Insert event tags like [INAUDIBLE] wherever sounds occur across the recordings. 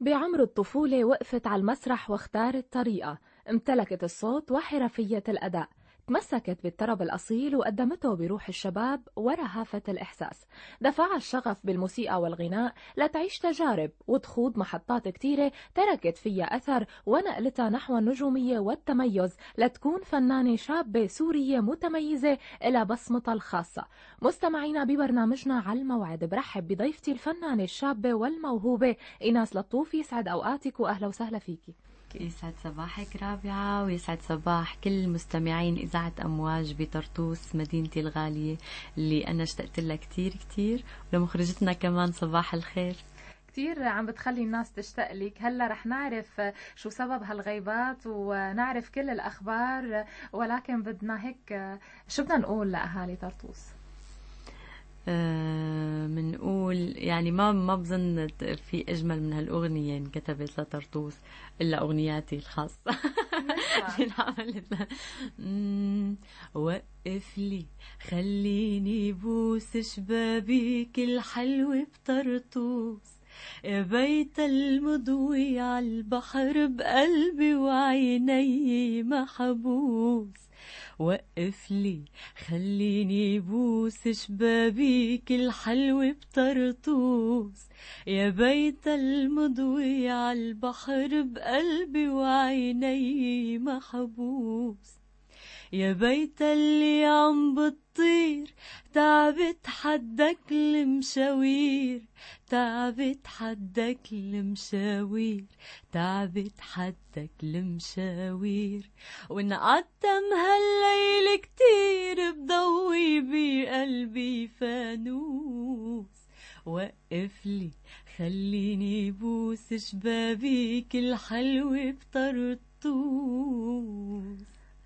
بعمر الطفولة وقفت على المسرح واختارت طريقة امتلكت الصوت وحرفية الأداء. تمسكت بالطرب الأصيل وقدمته بروح الشباب ورهافة الإحساس. دفعها الشغف بالموسيقى والغناء لتعيش تجارب وتخوض محطات كتيرة تركت فيها أثر ونقلتها نحو النجومية والتميز لتكون فنانة شابة سورية متميزة إلى بصمتها الخاصة. مستمعينا ببرنامجنا على الموعد برحب بضيفتي الفنانة الشابة والموهوبة إيناس لطوف يسعد أوقاتك وأهلا وسهلا فيكي. يسعد صباحك رابعة ويسعد صباح كل مستمعين إذاعة أمواج بطرطوس مدينتي الغالية اللي أنا اشتقت لها كتير كتير ولمخرجتنا كمان صباح الخير. كثير عم بتخلي الناس تشتاق لك هلا رح نعرف شو سبب هالغيبات ونعرف كل الأخبار ولكن بدنا هيك شو بدنا نقول لأهالي طرطوس؟ بنقول آه يعني ما ما بظن في أجمل من هالأغنية انكتبت لطرطوس إلا أغنياتي الخاصة. [LAUGHS] وقف لي خليني بوس شبابيك الحلو بطرطوس. يا بيت المضوي عالبحر بقلبي وعيني محبوس. وقف لي. خليني بوس شبابيك الحلو بطرطوس. يا بيت المضوي عالبحر بقلبي وعيني محبوس. يا بيت اللي عم بتطير تعبت حدك المشاوير تعبت حدك المشاوير تعبت حدك المشاوير. ونقدم هالليل كتير بضوي بقلبي فانوس. وقف لي خليني بوس شبابيك الحلو بطرطوس.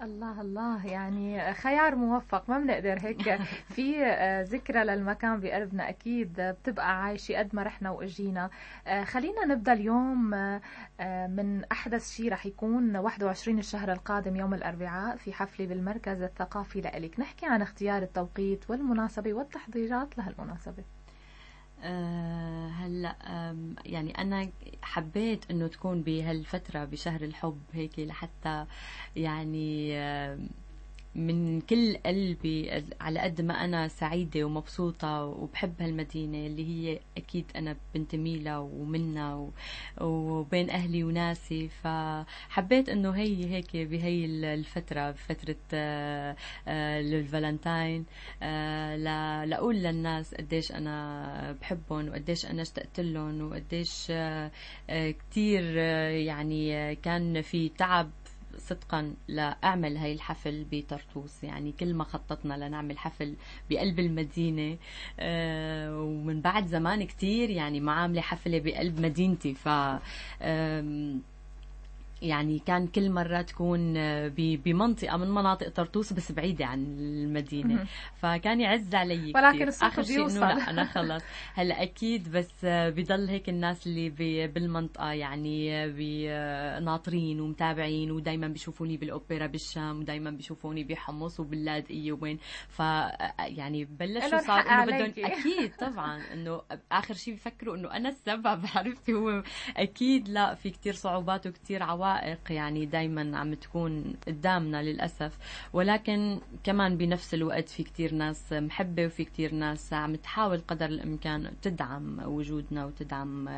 الله الله. يعني خيار موفق ما بنقدر هيك. [LAUGHS] في آه، ذكرى للمكان بقلبنا أكيد بتبقى عايشة قد ما رحنا وإجينا. آه، خلينا نبدأ اليوم آه، من أحدث شيء رح يكون 21 الشهر القادم يوم الأربعاء في حفلة بالمركز الثقافي لإلك. نحكي عن اختيار التوقيت والمناسبة والتحضيرات لهالمناسبة. هلأ يعني أنا حبيت إنه تكون بهالفترة بشهر الحب هيك لحتى يعني من كل قلبي على قد ما أنا سعيدة ومبسوطة وبحب هالمدينة اللي هي أكيد أنا بنتمي لها ومنها وبين أهلي وناسي. فحبيت إنه هي هيك بهي الفترة بفترة آه، آه، الفالنتاين آه، لأقول للناس قديش أنا بحبهم وقديش أنا اشتقت لهم وقديش كتير يعني كان في تعب صدقا لاعمل هاي الحفل بطرطوس. يعني كل ما خططنا لنعمل حفل بقلب المدينة آه ومن بعد زمان كتير يعني ما عاملة حفلة بقلب مدينتي. ف يعني كان كل مرة تكون بمنطقة من مناطق طرطوس بس بعيدة عن المدينة. فكان يعز علي ولكن شيء إنه لا أنا خلص. هلا أكيد بس بضل هيك الناس اللي بالمنطقة يعني ناطرين ومتابعين ودايما بيشوفوني بالأوبرا بالشام ودايما بيشوفوني بحمص وباللاذقية وين. ف يعني بلشوا صار إنه بدهم أكيد طبعا إنه آخر شيء بفكروا إنه أنا السبب. [LAUGHS] عرفتي هو أكيد لا في كتير صعوبات وكتير عوائق العوائق يعني دايما عم تكون قدامنا للأسف. ولكن كمان بنفس الوقت في كتير ناس محبة وفي كتير ناس عم تحاول قدر الإمكان تدعم وجودنا وتدعم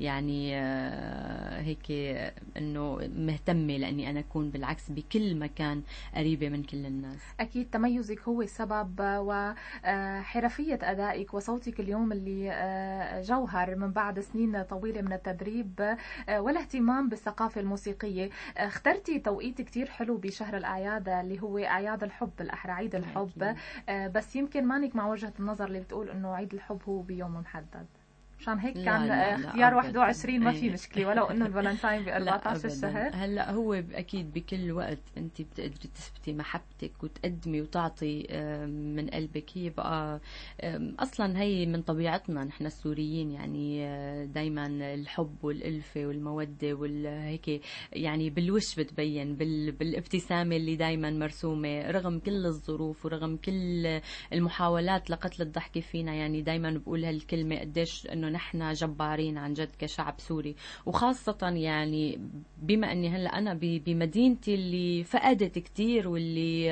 يعني هيك إنه مهتمة لأني أنا أكون بالعكس بكل مكان قريبة من كل الناس. أكيد تميزك هو السبب وحرفية أدائك وصوتك اليوم اللي جوهر من بعد سنين طويلة من التدريب والاهتمام بالثقافة الموسيقية. الموسيقية اخترتي توقيت كتير حلو بشهر الأعياد اللي هو أعياد الحب بالأحرى عيد الحب. أكيد. آه، بس يمكن مانك مع وجهة النظر اللي بتقول إنه عيد الحب هو بيوم محدد. مشان هيك كان اختيار لا 21 ما في مشكلة ولو إنه [LAUGHS] الفالنتاين ب 14 الشهر هلأ هو أكيد بكل وقت أنت بتقدري تثبتي محبتك وتقدمي وتعطي من قلبك. هي بقى أصلا هي من طبيعتنا نحن السوريين يعني آه، دائما الحب والألفة والمودة والهيك يعني بالوش بتبين بالابتسامة اللي دائما مرسومة رغم كل الظروف ورغم كل المحاولات لقتل الضحكة فينا. يعني دائما بقول هالكلمه قديش إنه نحن جبارين عن جد كشعب سوري. وخاصة يعني بما أني هلأ أنا بمدينتي اللي فقدت كثير واللي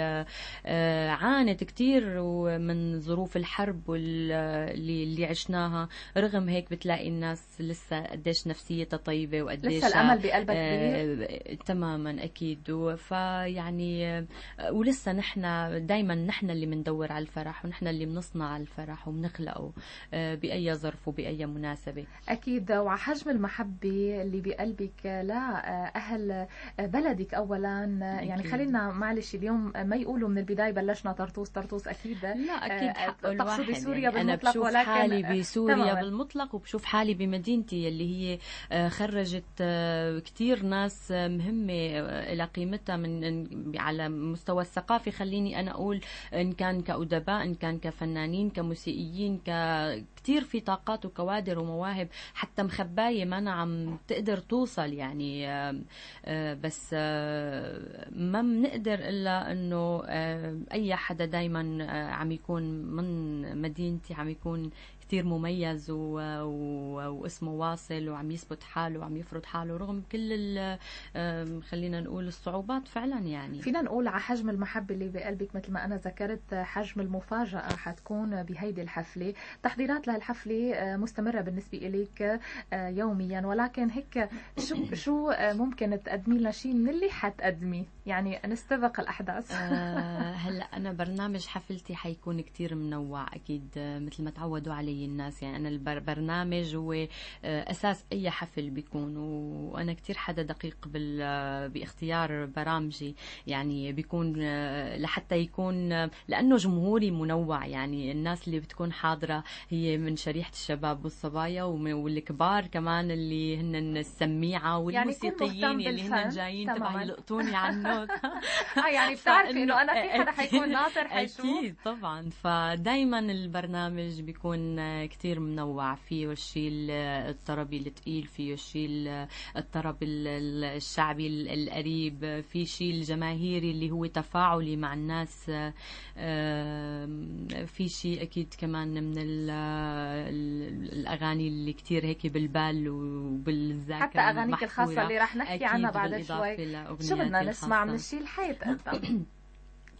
عانت كثير من ظروف الحرب واللي اللي عشناها. رغم هيك بتلاقي الناس لسه قديش نفسيتها طيبة وقديش لسه الأمل بقلبها كبير؟ آه تماما أكيد. فيعني ولسه نحن دائما نحن اللي بندور على الفرح ونحن اللي بنصنع الفرح وبنخلقه آه بأي ظرف وبأي مناسبه أكيد وعلى حجم المحبة اللي بقلبك لاهل بلدك اولا. يعني أكيد. خلينا معلش اليوم ما يقولوا من البداية بلشنا طرطوس طرطوس أكيد. لا أكيد حقه تقصدي سوريا يعني بالمطلق أنا بشوف ولكن حالي بسوريا تمام. بالمطلق وبشوف حالي بمدينتي اللي هي خرجت كثير ناس مهمة إلى قيمتها من على مستوى الثقافي خليني أنا أقول إن كان كأدباء إن كان كفنانين كموسيقيين كثير في طاقات وكوادر ومواهب حتى مخباية ما عم تقدر توصل يعني بس ما بنقدر إلا إنه أي حدا دايما عم يكون من مدينتي عم يكون كتير مميز و... و... واسمه واصل وعم يثبت حاله وعم يفرض حاله رغم كل ال... خلينا نقول الصعوبات فعلا يعني. فينا نقول على حجم المحبة اللي بقلبك مثل ما أنا ذكرت حجم المفاجأة حتكون بهيدي الحفلة. تحضيرات لهالحفلة مستمرة بالنسبة إليك يوميا. ولكن هيك شو شو ممكن تقدمي لنا شيء من اللي حتقدمي؟ يعني نستبق الأحداث. آه هلا أنا برنامج حفلتي حيكون كتير منوع أكيد مثل ما تعودوا علي الناس. يعني أنا البرنامج هو أساس أي حفل بيكون. وأنا كتير حدا دقيق باختيار برامجي. يعني بيكون لحتى يكون لأنه جمهوري منوع. يعني الناس اللي بتكون حاضرة هي من شريحة الشباب والصبايا والكبار كمان اللي هن السميعة والموسيقيين. يعني اللي هن جايين تبع يلقطوني [LAUGHS] على النوت يعني [LAUGHS] بتعرفي إنه أنا في حدا حيكون ناطر حيشوف. أكيد طبعا. فدايما البرنامج بيكون كتير منوع. فيه الشيء الطربي الثقيل فيه الشيء الطرب الشعبي القريب. في شيء الجماهيري اللي هو تفاعلي مع الناس. في شيء أكيد كمان من الأغاني اللي كتير هيك بالبال وبالذاكرة حتى أغانيك الخاصة اللي رح نحكي عنها بعد شوي. شو بدنا نسمع؟ من الشيء الحي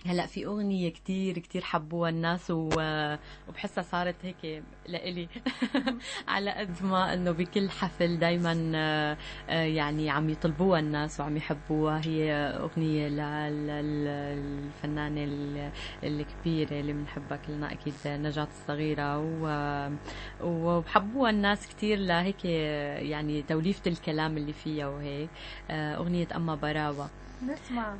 هلأ في أغنية كتير كتير حبوها الناس وبحسها صارت هيك لإلي. [LAUGHS] على قد ما إنه بكل حفل دائما يعني عم يطلبوها الناس وعم يحبوها. هي أغنية للفنانه الكبيرة اللي بنحبها كلنا أكيد نجاة الصغيرة. وبحبوها الناس كتير لهيك يعني توليفة الكلام اللي فيها وهيك. أغنية أما براوة. نسمع.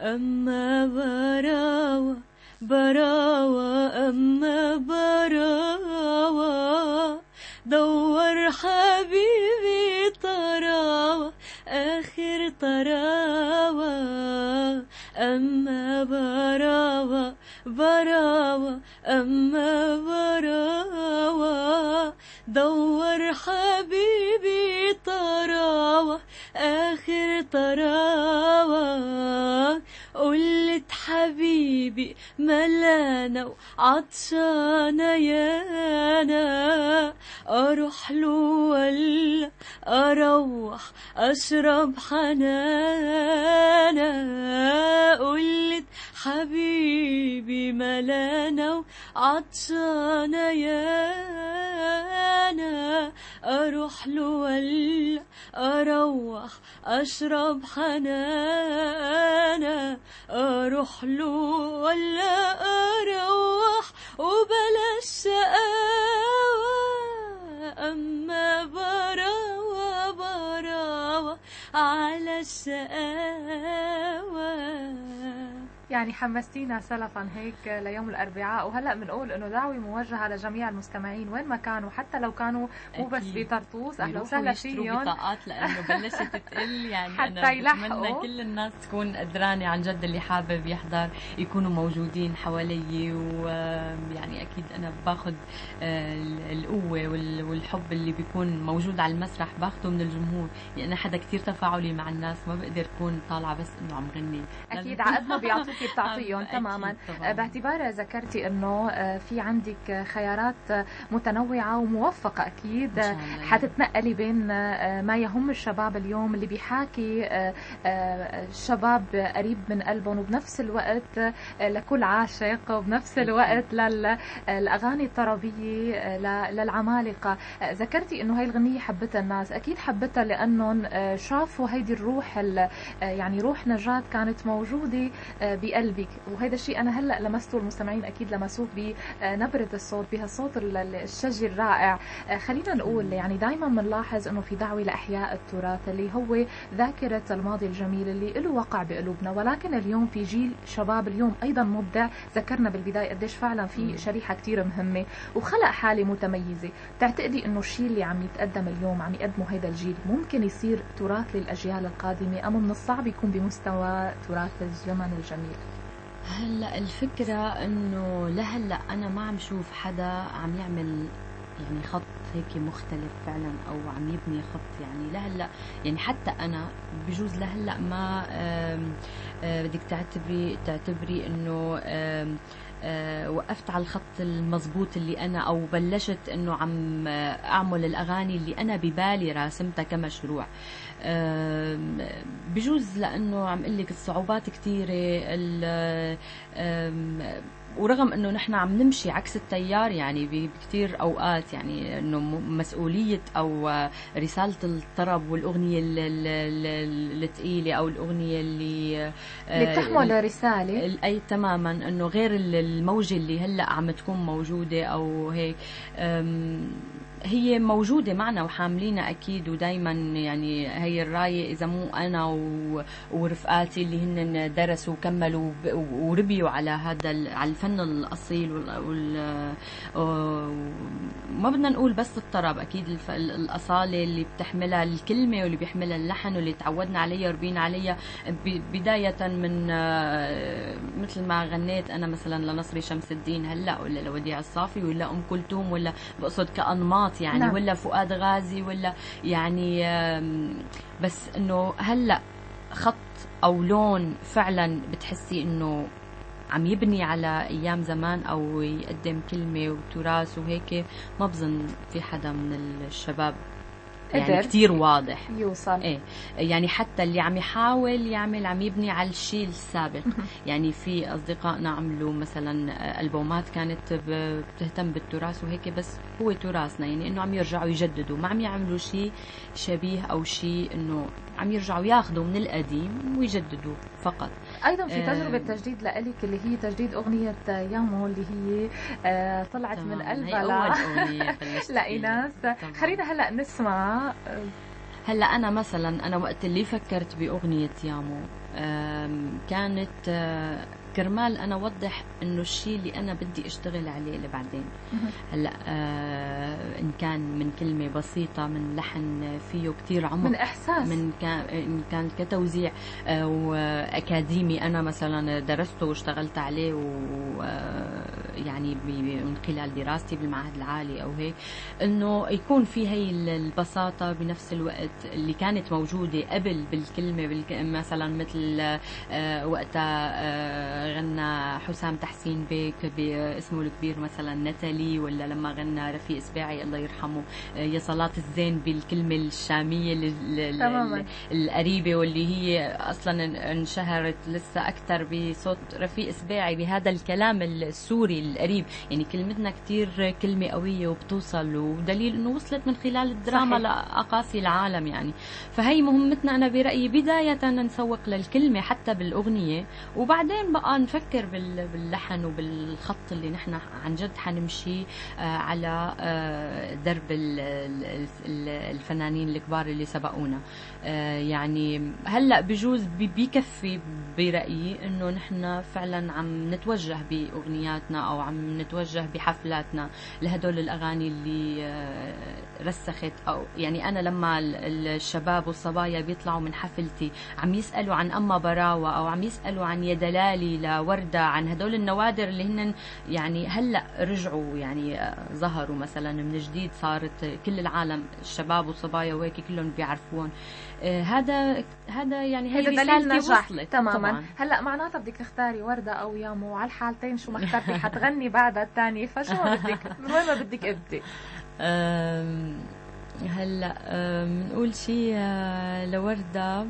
أما براوة براوة أما براوة. دور حبيبي طراوة آخر طراوة. أما براوة براوة أما براوة دور حبيبي طراوة آخر طراوة. قلت حبيبي ملانة وعطشانة يانا أروح له ولا أروح أشرب حنانة قلت حبيبي ملانة وعطشانة يانا أروح له ولا أروح أشرب حنانة أروح له ولا أروح وبلاش شقاوة أما براوة براوة على الشقاوة يعني حمستينا سلفا هيك ليوم الأربعاء. وهلأ بنقول إنه دعوة موجهة لجميع المستمعين وين ما كانوا حتى لو كانوا مو بس بطرطوس. أهلا وسهلا فيهم. بطاقات لأنه بلشت تقل. [LAUGHS] يعني حتى يلحقوا بتمنى كل الناس تكون قدرانه عن جد اللي حابب يحضر يكونوا موجودين حوالي. ويعني أكيد أنا باخذ القوة والحب اللي بيكون موجود على المسرح باخذه من الجمهور. يعني أنا حدا كثير تفاعلي مع الناس ما بقدر أكون طالعة بس إنه عم غني. أكيد عقد ما بيعطوك أكيد بتعطيهم تماما؟ طبعاً. باعتبار ذكرتي إنه في عندك خيارات متنوعة وموفقة أكيد. حتتنقلي بين ما يهم الشباب اليوم اللي بيحاكي شباب قريب من قلبهم وبنفس الوقت لكل عاشق وبنفس الوقت للأغاني الطربية للعمالقة. ذكرتي إنه هاي الغنيه حبتها الناس. أكيد حبتها لأنهم شافوا هيدي الروح يعني روح نجاة كانت موجودة بقلبك وهذا الشيء أنا هلأ لمسته المستمعين أكيد لمسوه بنبرة الصوت بهالصوت الشجي الرائع. خلينا نقول يعني دائما بنلاحظ إنه في دعوة لأحياء التراث اللي هو ذاكرة الماضي الجميل اللي له وقع بقلوبنا. ولكن اليوم في جيل شباب اليوم أيضا مبدع. ذكرنا بالبداية قديش فعلا في شريحة كثير مهمة. وخلق حالة متميزة. بتعتقدي إنه الشيء اللي عم يتقدم اليوم عم يقدمه هذا الجيل ممكن يصير تراث للأجيال القادمة أم من الصعب يكون بمستوى تراث الزمن الجميل؟ هلا الفكرة إنه لهلا أنا ما عم شوف حدا عم يعمل يعني خط هيك مختلف فعلا أو عم يبني خط يعني. لهلا يعني حتى أنا بجوز لهلا ما بدك تعتبري تعتبري إنه أه وقفت على الخط المضبوط اللي أنا أو بلشت إنه عم أعمل الأغاني اللي أنا ببالي راسمتها كمشروع. بجوز لأنه عم أقول لك الصعوبات كثيره ورغم إنه نحن عم نمشي عكس التيار يعني بكثير أوقات يعني إنه مسؤولية أو رسالة الطرب والأغنية الثقيله أو الأغنية اللي اللي بتحمل رسالة. أي تماما إنه غير الموجة اللي هلأ عم تكون موجودة أو هيك. هي موجودة معنا وحاملينها أكيد ودايما يعني هي الراية إذا مو أنا ورفقاتي اللي هن درسوا وكملوا وربيوا على هذا على الفن الأصيل وال ما بدنا نقول بس الطرب أكيد الأصالة اللي بتحملها الكلمة واللي بيحملها اللحن واللي تعودنا عليها وربينا عليها بداية من مثل ما غنيت أنا مثلا لنصري شمس الدين هلأ ولا لوديع الصافي ولا أم كلثوم ولا بقصد كأنماط يعني نعم. ولا فؤاد غازي ولا يعني بس إنه هلأ خط أو لون فعلا بتحسي إنه عم يبني على أيام زمان أو يقدم كلمة وتراث وهيك ما بظن في حدا من الشباب يعني كثير واضح. يوصل. إيه. يعني حتى اللي عم يحاول يعمل عم يبني على الشيء السابق. يعني في أصدقائنا عملوا مثلا ألبومات كانت بتهتم بالتراث وهيك بس هو تراثنا. يعني إنه عم يرجعوا يجددوا. ما عم يعملوا شيء شبيه أو شيء إنه عم يرجعوا ياخذوا من القديم ويجددوا فقط. أيضا في تجربة آه تجديد لإلك اللي هي تجديد أغنية يامو اللي هي آه طلعت من قلبها لا. [LAUGHS] لإيناس. خلينا هلأ نسمع هلأ أنا مثلا أنا وقت اللي فكرت بأغنية يامو كانت آه، كرمال أنا اوضح إنه الشيء اللي أنا بدي أشتغل عليه لبعدين. هلأ آه إن كان من كلمة بسيطة من لحن فيه كثير عمق من إحساس. من كان إن كان كتوزيع آه وأكاديمي أنا مثلا درسته واشتغلت عليه ويعني آه، من خلال دراستي بالمعهد العالي أو هيك إنه يكون في هي البساطة بنفس الوقت اللي كانت موجودة قبل بالكلمة بالك... مثلا مثل آه وقتها آه غنى حسام تحسين بيك باسمه الكبير مثلا نتالي ولا لما غنى رفيق سباعي الله يرحمه آه، يا صلاة الزين بالكلمة الشامية القريبة واللي هي أصلا انشهرت لسه أكثر بصوت رفيق سباعي بهذا الكلام السوري القريب. يعني كلمتنا كتير كلمة قوية وبتوصل ودليل أنه وصلت من خلال الدراما لأقاصي العالم يعني. فهي مهمتنا أنا برأيي بداية نسوق للكلمة حتى بالأغنية وبعدين بقى نفكر باللحن وبالخط اللي نحن عن جد حنمشي آه، على آه، درب الفنانين الكبار اللي سبقونا. آه، يعني هلا بجوز بيكفي برأيي إنه نحن فعلا عم نتوجه بأغنياتنا أو عم نتوجه بحفلاتنا لهدول الأغاني اللي رسخت أو يعني أنا لما الشباب والصبايا بيطلعوا من حفلتي عم يسألوا عن أما براوة أو عم يسألوا عن يا دلالي لورده عن هدول النوادر اللي هن يعني هلأ رجعوا يعني آه، ظهروا مثلا من جديد صارت كل العالم الشباب والصبايا وهيك كلهم بيعرفون. آه، هذا هذا يعني هي دليل نجاح تماما. طبعاً. هلأ معناتها بدك تختاري وردة أو يامو وعلى الحالتين شو ما اخترتي [LAUGHS] حتغني بعدها الثانية فشو ما بدك؟ من وين ما بدك ابدي هلأ بنقول شيء آه، لوردة.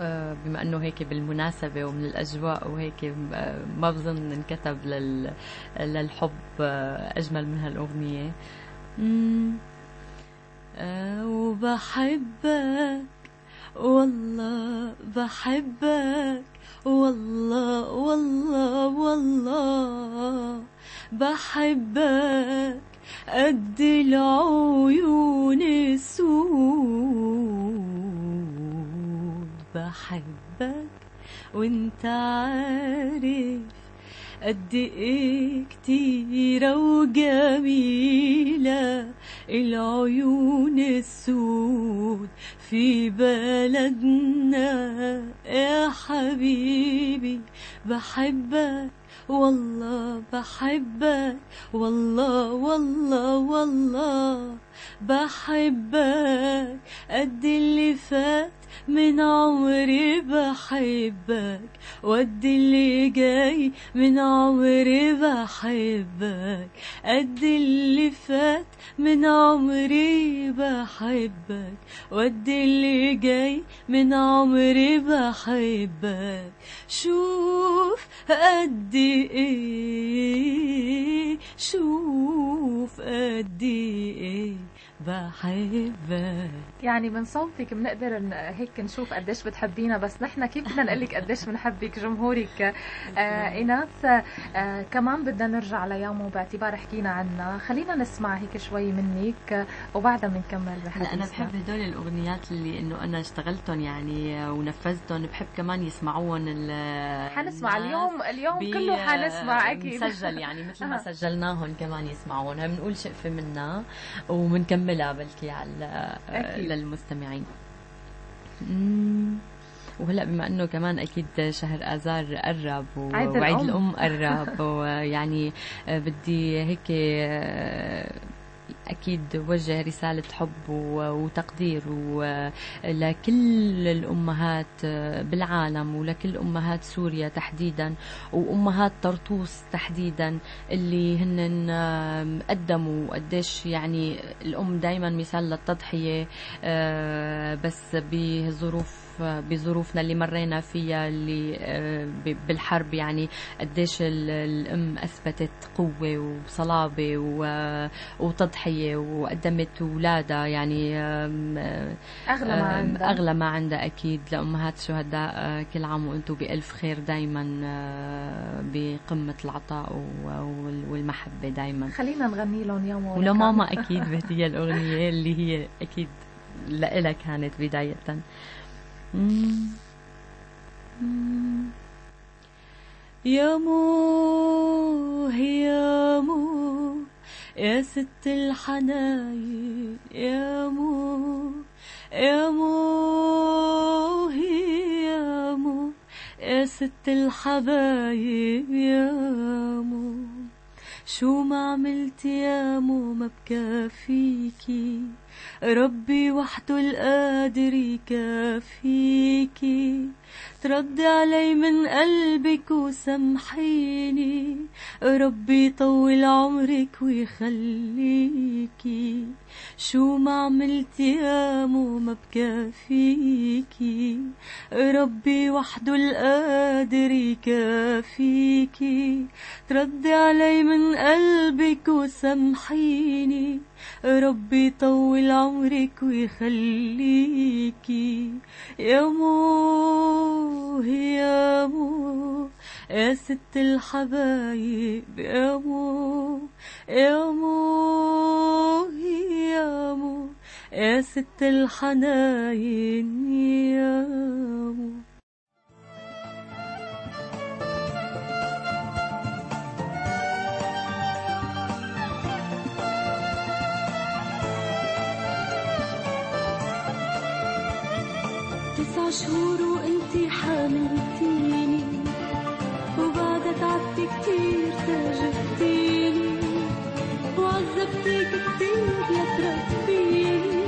آه، بما أنه هيك بالمناسبة ومن الأجواء وهيك آه، ما بظن انكتب لل... للحب أجمل من هالأغنية. وبحبك والله بحبك والله والله والله بحبك. قد العيون السود بحبك وانت عارف قد إيه كتيرة وجميلة العيون السود في بلدنا. يا حبيبي بحبك والله بحبك والله والله والله بحبك. قد اللي فات من عمري بحبك. ود اللي جاي من عمري بحبك. قد اللي فات من عمري بحبك. ود اللي جاي من عمري بحبك. شوف قد إيه شوف قد إيه. بحبك. يعني من صوتك بنقدر هيك نشوف قديش بتحبينا بس نحن كيف بدنا نقول لك قديش بنحبك جمهورك؟ آه ايناس آه كمان بدنا نرجع ليامو باعتبار حكينا عنها خلينا نسمع هيك شوي منك وبعدها بنكمل بحديثنا أنا بحب هدول الأغنيات اللي إنه أنا اشتغلتهم يعني ونفذتهم. بحب كمان يسمعوهم حنسمع اليوم اليوم كله حنسمع أكيد. مسجل يعني مثل ما سجلناهم كمان يسمعون. بنقول شقفة منا وبنكمل نعملها بلكي على للمستمعين. وهلا بما إنه كمان أكيد شهر آذار قرب وعيد الأم قرب [LAUGHS] ويعني بدي هيك أكيد وجه رسالة حب وتقدير لكل الأمهات بالعالم ولكل أمهات سوريا تحديدا وأمهات طرطوس تحديدا اللي هن قدموا قديش يعني الأم دايما مثال للتضحية آه، بس بظروف بظروفنا اللي مرينا فيها اللي آه، بالحرب يعني قديش الأم أثبتت قوة وصلابة وتضحية وقدمت اولادها يعني أغلى ما عندها. أغلى ما عندها أكيد. لأمهات الشهداء آه، كل عام وأنتم بألف خير دائما آه، بقمة العطاء والمحبة دائما خلينا نغني لهم يوم ولماما أكيد هي الأغنية اللي هي أكيد لإلها كانت بداية. يا مو يا مو يا ست الحنايب يا مو يا مو يا مو يا ست الحبايب يا مو شو ما عملت يا مو ما بكافيكي ربي وحده القادر يكافيكي تردي علي من قلبك وسامحيني. ربي طول عمرك ويخليكي. شو ما عملت يا مو ما بكافيكي ربي وحده القادر يكافيكي تردي علي من قلبك وسامحيني. ربي طول عمرك ويخليكي يا مو يا مو يا ست الحبايب يا مو يا مو يا مو يا ست الحناين يا مو شهور وانتي حاملتيني وبعدك تعبت كتير تاجبتيني وعذبتك كتير لتربيني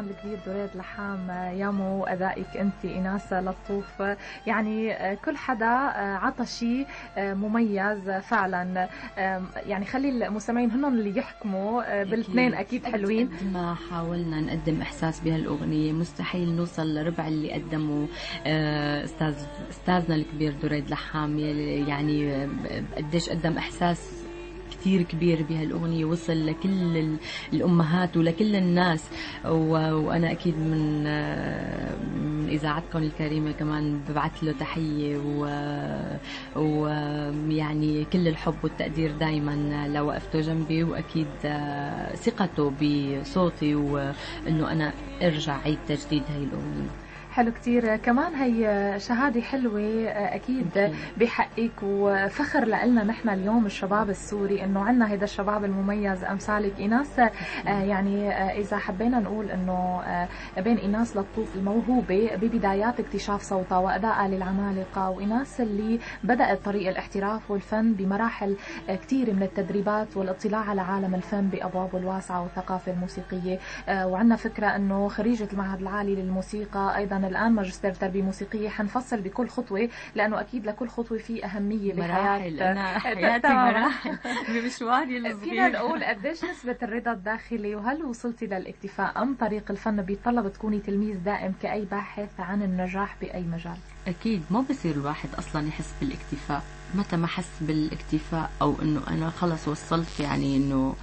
الفنان الكبير دريد لحام يامو وأدائك أنت إناس لطوف يعني كل حدا عطى شيء مميز فعلا. يعني خلي المستمعين هن اللي يحكموا بالاثنين أكيد حلوين. قد ما حاولنا نقدم إحساس بهالأغنية مستحيل نوصل لربع اللي قدمه آه، أستاذ أستاذنا الكبير دريد لحام يعني قديش قدم إحساس كثير كبير بهالأغنية وصل لكل ال- الأمهات ولكل الناس. وأنا أكيد من من إذاعتكم الكريمة كمان ببعث له تحية. ويعني كل الحب والتقدير دايما لو وقفتوا جنبي. وأكيد آه، ثقته بصوتي وإنه أنا أرجع عيد تجديد هاي الأغنية. حلو كتير. كمان هي شهادة حلوة أكيد. بحقك وفخر لنا نحن اليوم الشباب السوري إنه عنا هيدا الشباب المميز أمثالك. إيناس آه، يعني آه، إذا حبينا نقول إنه آه، بين إيناس لطوف الموهوبة ببدايات اكتشاف صوتها وأدائها للعمالقة وإيناس اللي بدأت طريق الاحتراف والفن بمراحل كتير من التدريبات والاطلاع على عالم الفن بأبوابه الواسعة والثقافة الموسيقية. وعندنا فكرة أنه خريجة المعهد العالي للموسيقى أيضا الآن ماجستير تربية موسيقية حنفصل بكل خطوة لأنه أكيد لكل خطوة في أهمية مراحل أنا [LAUGHS] حياتي تمام. مراحل. بمشواري [LAUGHS] فينا الصغير نقول قديش نسبة الرضا الداخلي وهل وصلتي للاكتفاء أم طريق الفن بيتطلب تكوني تلميذ دائم كأي باحث عن النجاح بأي مجال؟ أكيد ما بصير الواحد أصلا يحس بالاكتفاء. متى ما حس بالاكتفاء أو إنه أنا خلص وصلت يعني إنه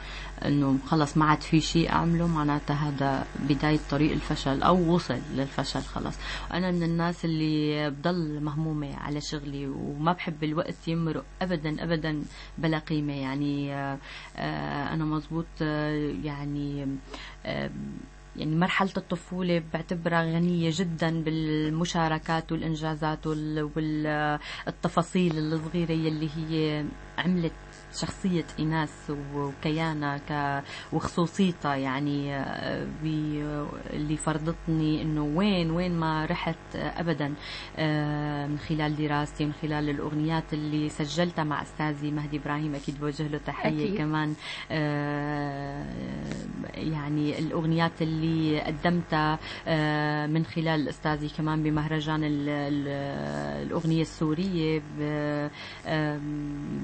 إنه خلص ما عاد في شيء أعمله معناتها هذا بداية طريق الفشل أو وصل للفشل خلص. أنا من الناس اللي بضل مهمومة على شغلي وما بحب الوقت يمرق أبدا أبدا بلا قيمة. يعني آه، آه، أنا مزبوط آه، يعني يعني مرحلة الطفولة بعتبرها غنية جدا بالمشاركات والإنجازات والتفاصيل الصغيرة يلي هي عملت شخصية إيناس وكيانها ك... وخصوصيتها يعني آه، بي... اللي فرضتني إنه وين وين ما رحت آه، أبدا آه، من خلال دراستي من خلال الأغنيات اللي سجلتها مع أستاذي مهدي إبراهيم أكيد بوجه له تحية أكيد. كمان يعني الأغنيات اللي قدمتها من خلال أستاذي كمان بمهرجان ال- ال- الأغنية السورية ب- آم،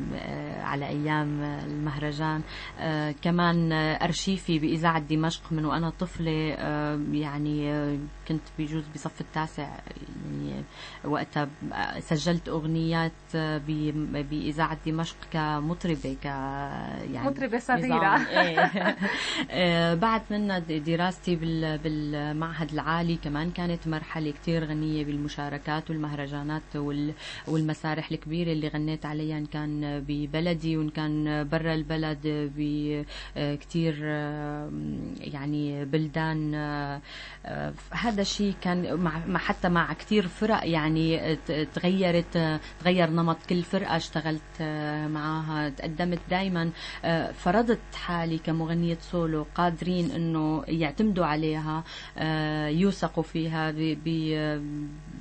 أيام المهرجان آه، كمان أرشيفي بإذاعة دمشق من وأنا طفلة آه، يعني آه، كنت بجوز بصف التاسع يعني وقتها سجلت أغنيات آه، ب- بإذاعة دمشق كمطربة ك يعني مطربة صغيرة. نظام. [LAUGHS] إيه. بعد منا د- دراستي بال- بالمعهد العالي كمان كانت مرحلة كتير غنية بالمشاركات والمهرجانات وال- والمسارح الكبيرة اللي غنيت عليها كان ببلدي وإن كان برا البلد بكتير يعني بلدان هذا الشيء كان مع حتى مع كتير فرق يعني تغيرت تغير نمط كل فرقة اشتغلت معاها تقدمت دائما فرضت حالي كمغنية سولو قادرين إنه يعتمدوا عليها يوثقوا فيها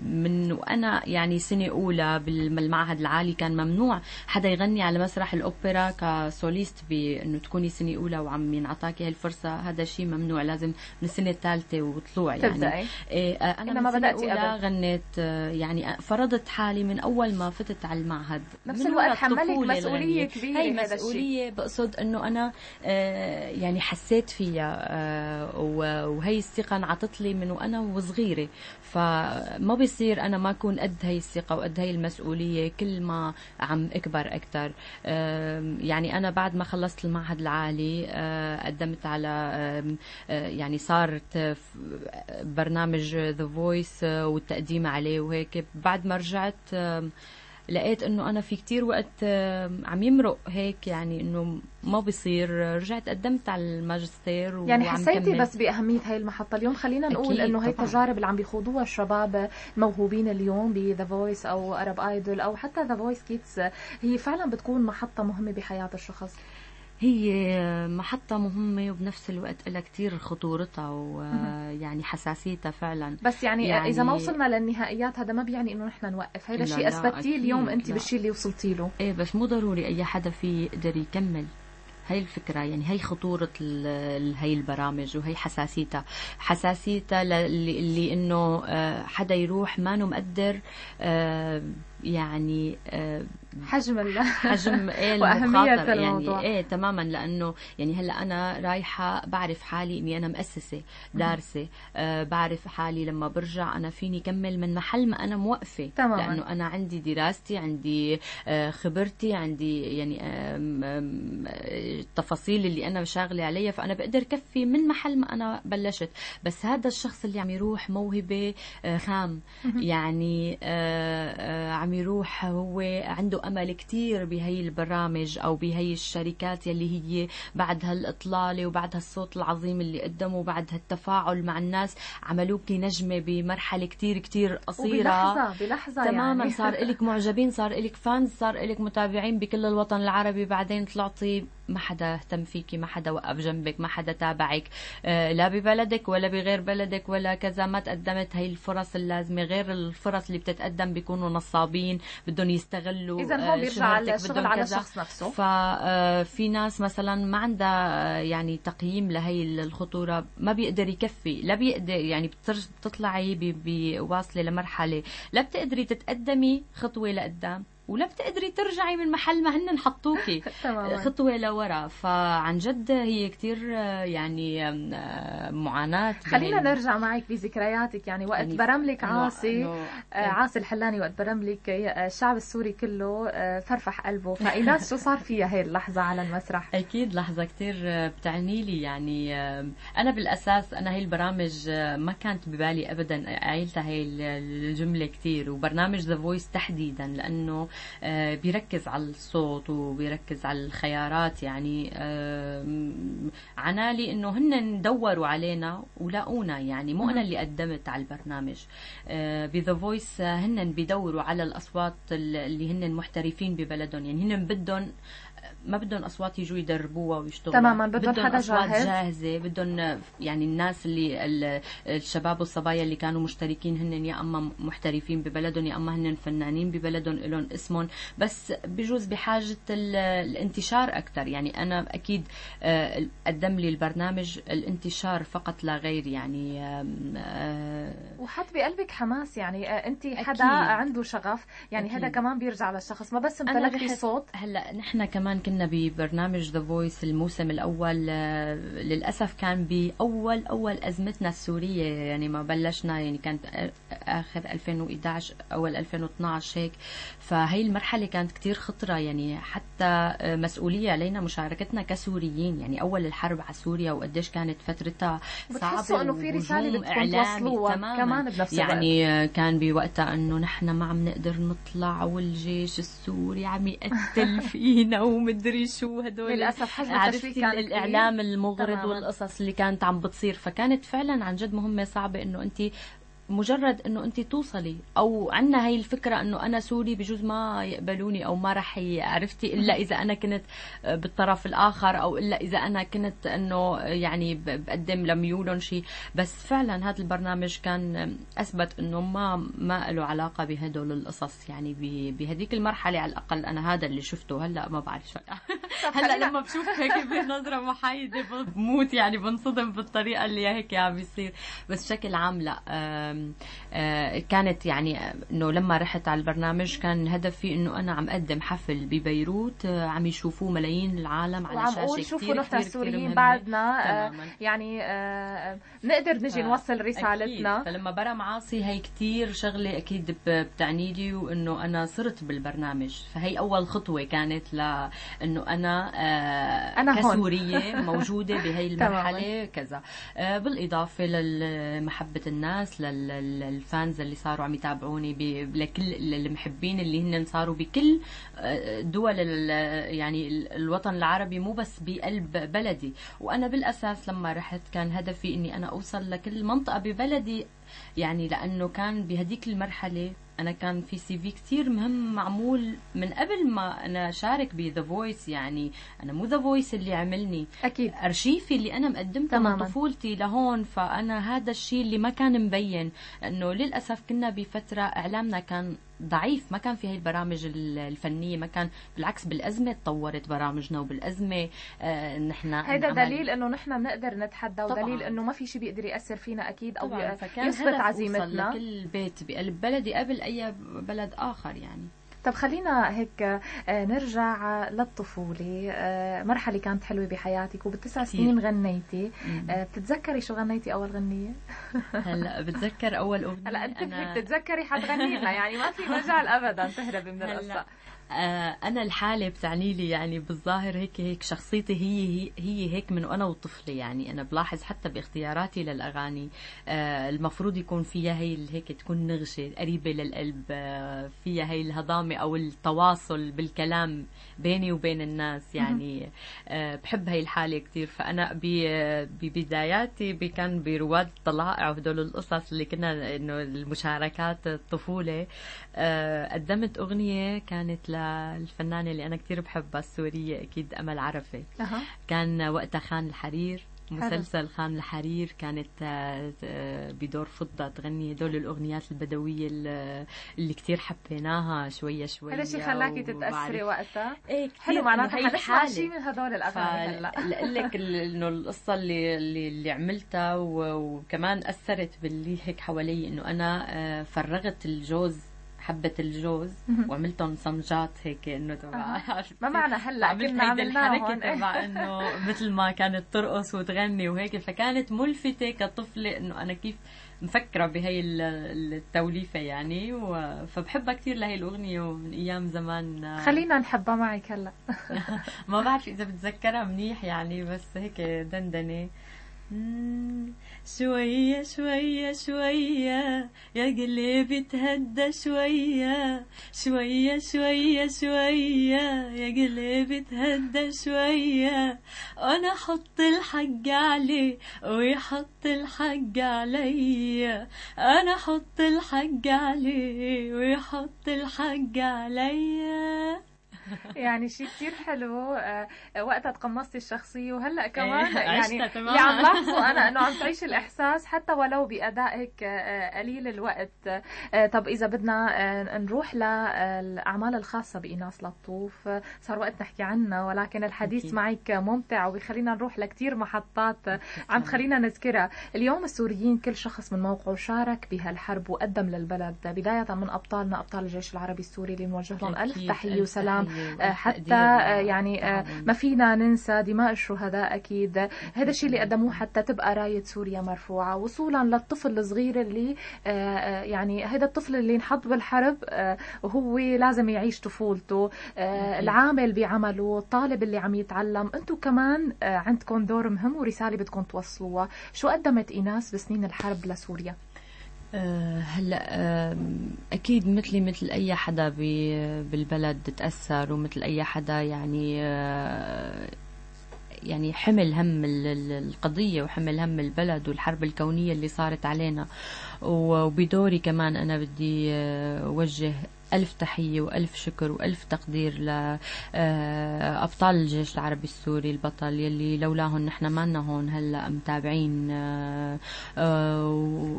من وأنا يعني سنة أولى بالمعهد العالي كان ممنوع حدا يغني على مسرح الاوبرا كسوليست بانه تكوني سنة أولى وعم ينعطاكي هالفرصه هذا شيء ممنوع لازم من السنة الثالثة وطلوع يعني تبدأي. إيه أنا ما أولى قبل. غنيت آه، يعني فرضت حالي من أول ما فتت على المعهد نفس الوقت حملك الغنية. كبيرة هي هذا الشيء. مسؤولية بقصد إنه أنا آه، يعني حسيت فيها آه، وهي الثقة انعطت لي من وأنا وصغيرة فما بيصير أنا ما أكون قد هي الثقة وقد هي المسؤولية كل ما عم أكبر أكثر يعني أنا بعد ما خلصت المعهد العالي آه، قدمت على آه، يعني صارت برنامج The Voice والتقديم عليه وهيك. بعد ما رجعت لقيت إنه أنا في كتير وقت عم يمرق هيك يعني إنه ما بيصير رجعت قدمت على الماجستير يعني وعم حسيتي. بس بأهمية هاي المحطة اليوم خلينا نقول إنه هاي. التجارب اللي عم بيخوضوها الشباب الموهوبين اليوم ب The Voice أو Arab Idol أو حتى The Voice Kids هي فعلا بتكون محطة مهمة بحياة الشخص هي محطة مهمة وبنفس الوقت لها كتير خطورتها ويعني حساسيتها فعلا. بس يعني, يعني- إذا ما وصلنا للنهائيات هذا ما بيعني إنه نحن نوقف. هذا الشيء لا، أثبتيه اليوم لا. بالشيء اللي وصلتي له. إيه بس مو ضروري أي حدا فيه يقدر يكمل. هاي الفكرة يعني هي خطورة هاي البرامج وهي حساسيتها. حساسيتها اللي, إنه آه، حدا يروح ما مقدر آه، يعني آه، حجم حجم [LAUGHS] إيه وأهمية المخاطر الموضوع. يعني إيه تماما لأنه يعني هلأ أنا رايحة بعرف حالي إني أنا مؤسسه دارسة آه بعرف حالي لما برجع أنا فيني كمل من محل ما أنا موقفة. تماماً. لأنه أنا عندي دراستي عندي آه خبرتي عندي يعني آه، التفاصيل اللي أنا شاغلة عليها فأنا بقدر كفي من محل ما أنا بلشت. بس هذا الشخص اللي عم يروح موهبة آه خام. يعني آه آه عم يروح هو عنده أمل كتير بهي البرامج أو بهي الشركات يلي هي بعد هالاطلاله وبعد هالصوت العظيم اللي قدمه وبعد هالتفاعل مع الناس عملوكي نجمة بمرحلة كتير كتير قصيرة وبلحظة بلحظة تماما يعني. [LAUGHS] صار إلك معجبين صار إلك فانز صار إلك متابعين بكل الوطن العربي بعدين طلعتي ما حدا اهتم فيكي ما حدا وقف جنبك ما حدا تابعك. آه، لا ببلدك ولا بغير بلدك ولا كذا. ما تقدمت هي الفرص اللازمة. غير الفرص اللي بتتقدم بيكونوا نصابين بدهم يستغلوا اذا آه، هون بيرجع على الشغل على. الشخص نفسه. ففي ناس مثلا ما عندها آه، يعني تقييم لهي الخطورة. ما بيقدر يكفي لا بيقدر يعني بتطلعي ب- بواصلة لمرحلة. لا بتقدري تتقدمي خطوة لقدام. ولا بتقدري ترجعي من محل ما هن حطوكي [LAUGHS] خطوة لورا. فعن جد هي كتير آه، يعني معاناة خلينا نرجع معك بذكرياتك. يعني وقت يعني برم لك عاصي آه، عاصي الحلاني وقت برم لك آه، الشعب السوري كله آه، فرفح قلبه. [LAUGHS] فإيناس شو صار فيها هي اللحظة على المسرح؟ أكيد لحظة كتير بتعني لي يعني أنا بالأساس أنا هي البرامج ما كانت ببالي أبدا. قلتها هي الجملة كتير. وبرنامج The Voice تحديدا لأنه آه، بيركز على الصوت وبيركز على الخيارات يعني آم، عنالي إنه هن دوروا علينا ولاقونا يعني مو أنا اللي قدمت على البرنامج. بذا فويس هن بيدوروا على الأصوات اللي هن محترفين ببلدهم يعني هن بدهم ما بدهم أصوات يجوا يدربوها ويشتغلوا. تماما، بدهم حدا أصوات جاهز. جاهزة بدهم يعني الناس اللي ال- الشباب والصبايا اللي كانوا مشتركين هن يا أما محترفين ببلدهم يا أما هن فنانين ببلدهم لهم اسمهم. بس بجوز بحاجة ال- الانتشار أكثر يعني أنا أكيد آه، قدم لي البرنامج الانتشار فقط لا غير يعني آه، وحط بقلبك حماس. يعني آه، انت حدا أكيد. عنده شغف. يعني هذا. كمان بيرجع للشخص. ما بس امتلكتي الصوت هلأ نحن كمان كنا ببرنامج The Voice الموسم الأول آه، للأسف كان بأول أول أزمتنا السورية يعني ما بلشنا يعني كانت آه، آخر 2011 أول 2012 هيك. فهي المرحلة كانت كتير خطرة يعني حتى مسؤولية علينا مشاركتنا كسوريين. يعني أول الحرب على سوريا وقديش كانت فترتها صعبة بتحسوا إنه في رسالة توصلوها كمان بنفس الوقت؟ يعني كان بوقتها إنه نحن ما عم نقدر نطلع والجيش السوري عم يقتل [LAUGHS] فينا ومدري شو هدول للأسف حجم كان الإعلام المغرض والقصص اللي كانت عم بتصير. فكانت فعلا عن جد مهمة صعبة إنه انت مجرد إنه أنت توصلي أو عندنا هاي الفكرة إنه أنا سوري بجوز ما يقبلوني أو ما رح عرفتي إلا إذا أنا كنت بالطرف الآخر أو إلا إذا أنا كنت إنه يعني بقدم لميولهم شيء بس فعلا هذا البرنامج كان أثبت إنه ما ما له علاقة بهدول القصص يعني بهديك المرحلة على الأقل. أنا هذا اللي شفته هلأ ما بعرف شو. [LAUGHS] هلأ لما بشوف هيك بنظرة محايدة بموت يعني بنصدم بالطريقة اللي هيك عم بيصير. بس بشكل عام لا كانت يعني إنه لما رحت على البرنامج كان هدفي إنه أنا عم أقدم حفل ببيروت عم يشوفوه ملايين العالم على وعم شاشة شوفوا نحن السوريين بعدنا يعني نقدر نجي نوصل رسالتنا. أكيد. فلما برا معاصي هي كتير شغلة أكيد بتعني لي وإنه أنا صرت بالبرنامج. فهي أول خطوة كانت لأنه أنا أنا كسورية [LAUGHS] موجودة بهي المرحلة كذا. بالإضافة لمحبة الناس لل ال fans اللي صاروا عم يتابعوني لكل المحبين اللي هن صاروا بكل دول يعني الوطن العربي مو بس بقلب بلدي. وأنا بالأساس لما رحت كان هدفي إني أنا أوصل لكل منطقة ببلدي يعني لأنه كان بهديك المرحلة أنا كان في CV كثير مهم معمول من قبل ما أنا شارك ب The Voice يعني أنا مو The Voice اللي عملني. أكيد. أرشيفي اللي أنا مقدمته من طفولتي لهون فأنا هذا الشيء اللي ما كان مبين انه للأسف كنا بفترة إعلامنا كان ضعيف ما كان في هاي البرامج الفنية ما كان بالعكس بالأزمة تطورت برامجنا وبالأزمة آه نحن هذا دليل إنه نحن بنقدر نتحدى ودليل إنه ما في شيء بيقدر يأثر فينا أكيد أو يثبط عزيمتنا. لكل بيت بقلب بلدي قبل أي بلد آخر يعني. طب خلينا هيك نرجع للطفولة. مرحلة كانت حلوة بحياتك وبالتسع سنين غنيتي. بتتذكري شو غنيتي أول غنية؟ [LAUGHS] هلا بتذكر أول أغنية هلا أنت أنا... بتتذكري حتغني لنا يعني ما في مجال أبدا تهربي من القصة. أنا الحالة بتعني لي يعني بالظاهر هيك هيك شخصيتي هي هي هيك من وأنا وطفلة يعني. أنا بلاحظ حتى باختياراتي للأغاني المفروض يكون فيها هي هيك تكون نغشة قريبة للقلب فيها هي الهضامة أو التواصل بالكلام بيني وبين الناس يعني. بحب هي الحالة كثير فأنا ببداياتي كان برواد الطلائع وهدول القصص اللي كنا إنه المشاركات الطفولة. قدمت أغنية كانت للفنانة اللي أنا كتير بحبها السورية أكيد أمل عرفة. أه. كان وقتها خان الحرير مسلسل خان الحرير كانت بدور فضة تغني هدول الأغنيات البدوية اللي كتير حبيناها شوية شوية هذا الشيء خلاكي تتأثري وقتها؟ إيه حلو معناتها حنسمع شيء من هدول الأغاني هلأ. لك إنه القصة اللي اللي, اللي عملتها وكمان أثرت باللي هيك حوالي إنه أنا فرغت الجوز حبة الجوز وعملتهم صمجات هيك إنه تبع [LAUGHS] ما معنى هلأ كنا عملناهم تبع [LAUGHS] إنه مثل ما كانت ترقص وتغني وهيك فكانت ملفتة كطفلة إنه أنا كيف مفكرة بهي التوليفة يعني فبحبها كثير لهي الأغنية ومن أيام زمان. خلينا نحبها معك هلأ. [LAUGHS] ما بعرف إذا بتذكرها منيح يعني بس هيك دندنة. شوية شوية شوية يا قلبي تهدى شوية. شوية شوية شوية يا قلبي تهدى شوية. أنا حط الحق عليه ويحط الحق علي. أنا حط الحق عليه ويحط الحق علي. [LAUGHS] يعني شيء كثير حلو أه وقتها تقمصتي الشخصية وهلأ كمان [LAUGHS] يعني اللي عم لاحظه أنا [LAUGHS] إنه عم تعيش الإحساس حتى ولو بأداء هيك قليل الوقت. طب إذا بدنا نروح للاعمال الخاصة بإيناس لطوف. صار وقت نحكي عنها ولكن الحديث. معك ممتع وبيخلينا نروح لكثير محطات عم تخلينا نذكرها. اليوم السوريين كل شخص من موقعه شارك بهالحرب وقدم للبلد بداية من أبطالنا أبطال الجيش العربي السوري اللي نوجه لهم ألف تحية وسلام. آه، حتى آه، يعني آه، ما فينا ننسى دماء الشهداء أكيد. هذا الشيء اللي قدموه حتى تبقى راية سوريا مرفوعة. وصولا للطفل الصغير اللي يعني هذا الطفل اللي انحط بالحرب وهو لازم يعيش طفولته. العامل بعمله الطالب اللي عم يتعلم. أنتم كمان عندكم دور مهم ورسالة بدكم توصلوها. شو قدمت إيناس بسنين الحرب لسوريا؟ هلا أكيد مثلي مثل أي حدا بالبلد تأثر ومثل أي حدا يعني أه يعني حمل هم القضية وحمل هم البلد والحرب الكونية اللي صارت علينا. وبدوري كمان أنا بدي أوجه ألف تحية وألف شكر وألف تقدير لأبطال الجيش العربي السوري البطل يلي لولاهم نحن ما هون هلا متابعين آه، آه،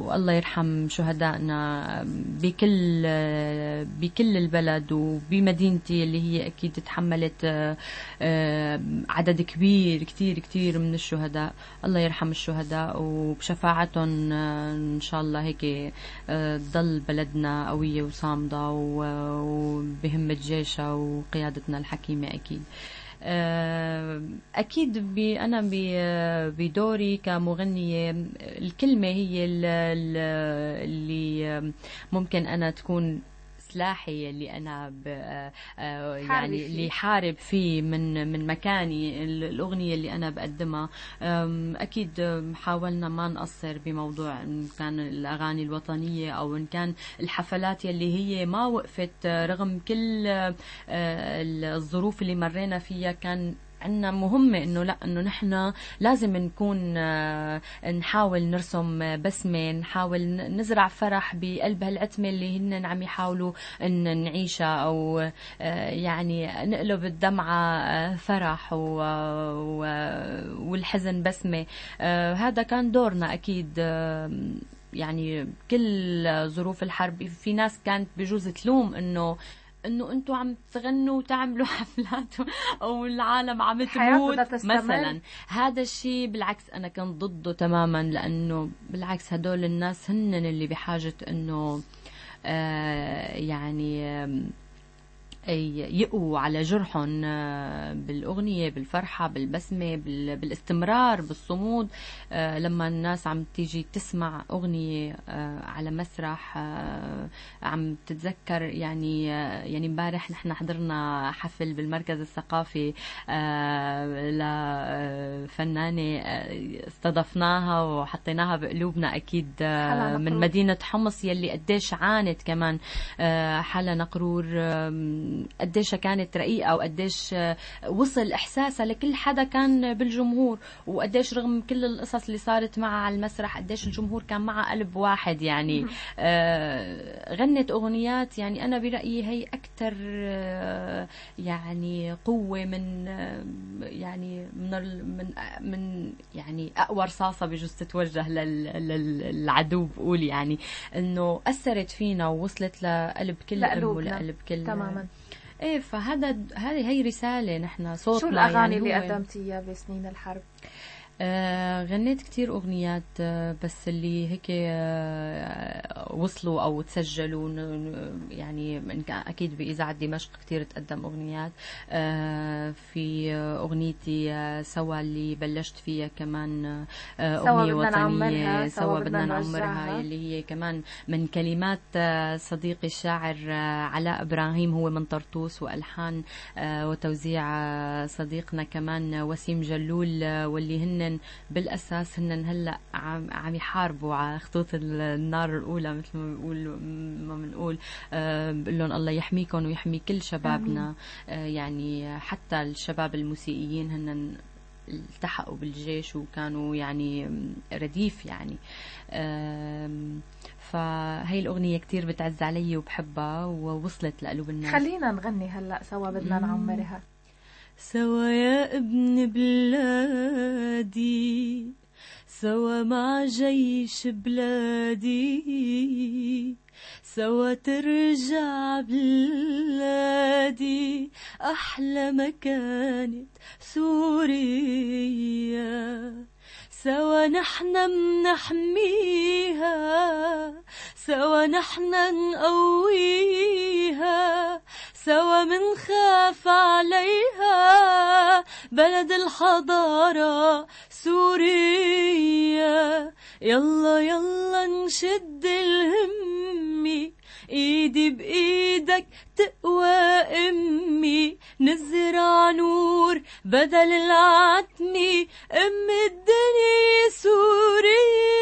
والله يرحم شهدائنا بكل بكل البلد وبمدينتي اللي هي أكيد تحملت آه، عدد كبير كتير كتير من الشهداء. الله يرحم الشهداء وبشفاعتهم إن شاء الله هيك تضل بلدنا قوية وصامدة وبهمة جيشها وقيادتنا الحكيمة أكيد. آه، أكيد بي أنا بدوري كمغنية الكلمة هي اللي ممكن أنا تكون سلاحي اللي أنا ب آه، يعني اللي حارب فيه من من مكاني الأغنية اللي أنا بقدمها. أكيد حاولنا ما نقصر بموضوع إن كان الأغاني الوطنية أو إن كان الحفلات يلي هي ما وقفت رغم كل آه، الظروف اللي مرينا فيها كان عندنا مهمة إنه لا إنه نحن لازم نكون آه، نحاول نرسم بسمة نحاول نزرع فرح بقلب هالعتمة اللي هن عم يحاولوا إن نعيشها أو آه، يعني نقلب الدمعة آه، فرح والحزن بسمة. هذا كان دورنا أكيد يعني كل ظروف الحرب. في ناس كانت بجوز تلوم إنه إنه أنتم عم تغنوا وتعملوا [LAUGHS] حفلات أو العالم عم تموت مثلا. هذا الشيء بالعكس أنا كنت ضده تماما لأنه بالعكس هدول الناس هن اللي بحاجة إنه آه يعني آه يقوا على جرحهم آه، بالأغنية بالفرحة بالبسمة بالاستمرار بالصمود. آه، لما الناس عم تيجي تسمع أغنية آه، على مسرح عم تتذكر يعني يعني امبارح نحن حضرنا حفل بالمركز الثقافي لفنانة استضفناها وحطيناها بقلوبنا أكيد من مدينة حمص يلي قديش عانت كمان حلا نقرور قديش كانت رقيقة وقديش وصل إحساسها لكل حدا كان بالجمهور وقديش رغم كل القصص اللي صارت معها على المسرح قديش الجمهور كان معها قلب واحد يعني. آه غنت أغنيات يعني أنا برأيي هي أكثر آه يعني قوة من آه يعني من من من يعني أقوى رصاصة بجوز تتوجه للعدو بقول يعني إنه أثرت فينا ووصلت لقلب كل أم ولقلب كل تماما. إيه فهذا هذه هي رسالة نحن صوتنا شو الأغاني يعني اللي قدمتيها بسنين الحرب؟ آه غنيت كتير أغنيات آه بس اللي هيك آه وصلوا أو تسجلوا يعني أكيد بإذاعة دمشق كتير تقدم أغنيات. في أغنيتي سوا اللي بلشت فيها كمان أغنية وطنية سوا بدنا نعمرها اللي هي كمان من كلمات صديقي الشاعر علاء إبراهيم هو من طرطوس وألحان وتوزيع صديقنا كمان وسيم جلول واللي هن بالأساس هن هلا عم عم يحاربوا على خطوط النار الأولى مثل ما بنقول ما بنقول آه بقول لهم الله يحميكم ويحمي كل شبابنا. آه يعني حتى الشباب الموسيقيين هن التحقوا بالجيش وكانوا يعني رديف يعني. فهي الأغنية كتير بتعز علي وبحبها ووصلت لقلوب الناس. خلينا نغني هلأ سوا بدنا نعمرها. سوا يا ابن بلادي سوا مع جيش بلادي سوا ترجع بلادي. أحلى ما كانت سوريا سوا نحن منحميها سوا نحن نقويها سوا منخاف عليها بلد الحضارة سوريا. يلا يلا نشد الهمي إيدي بإيدك تقوى أمي. نزرع نور بدل العتمي أم الدنيا سوريا.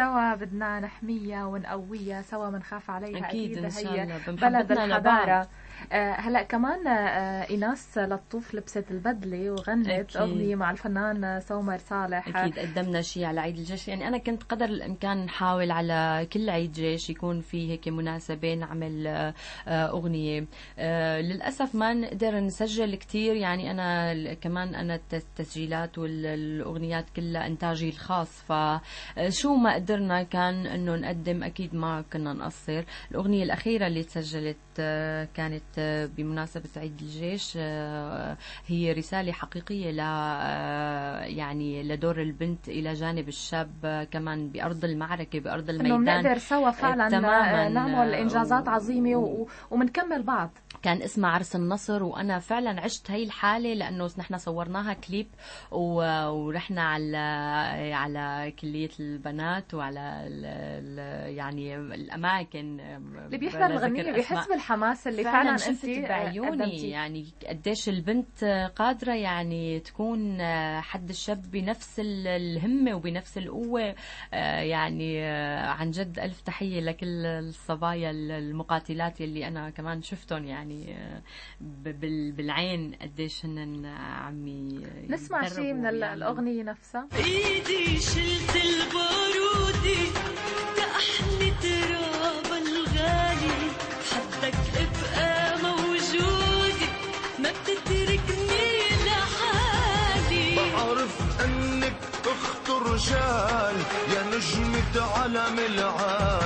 سوا بدنا نحميها ونقويها سوا بنخاف عليها. أكيد إن شاء هي الله. بلد بمحبتنا الحضارة آه، هلأ كمان آه، إيناس لطوف لبست البدلة وغنت. أغنية مع الفنان سومر صالح. أكيد قدمنا شيء على عيد الجيش. يعني أنا كنت قدر الإمكان نحاول على كل عيد جيش يكون في هيك مناسبة نعمل آه، أغنية. للأسف ما نقدر نسجل كثير يعني أنا كمان أنا الت- التسجيلات والأغنيات كلها إنتاجي الخاص. فشو ما قدرنا كان إنه نقدم أكيد ما كنا نقصر. الأغنية الأخيرة اللي تسجلت آه، كانت آه، بمناسبة عيد الجيش آه، هي رسالة حقيقية ل يعني لدور البنت إلى جانب الشاب كمان بأرض المعركة بأرض إنه الميدان. بنقدر سوا فعلا تماماً. نعمل إنجازات عظيمة ومنكمل بعض. كان اسمها عرس النصر وأنا فعلا عشت هاي الحالة لأنه نحن صورناها كليب ورحنا على على كلية البنات وعلى ال ال يعني الأماكن اللي بيحضر الغنية بيحس. بالحماس اللي فعلا فعلا, شفت انت بعيوني. يعني قديش البنت قادرة يعني تكون حد الشاب بنفس ال- الهمة وبنفس القوة آه، يعني آه، عن جد ألف تحية لكل الصبايا المقاتلات يلي أنا كمان شفتهم يعني ب- بال- بالعين قديش هن عمي نسمع شيء من يتدربوا الأغنية نفسها. إيدي شلت البارودي كأحلى تراب الغالي حدك ابقى موجودي ما بتتركني لحالي. بعرف إنك اخت رجال يا نجمة علم العالي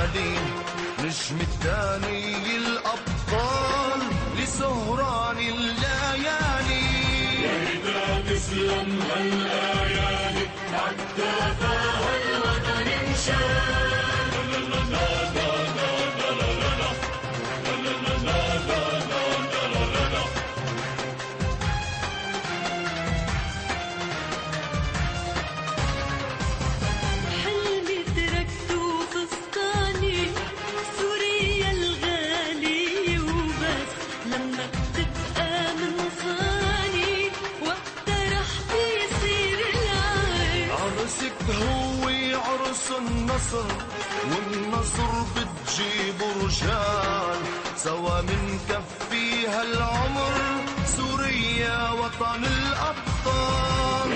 النصر والنصر بتجيب رجال سوا من كفيها العمر سوريا وطن الأبطال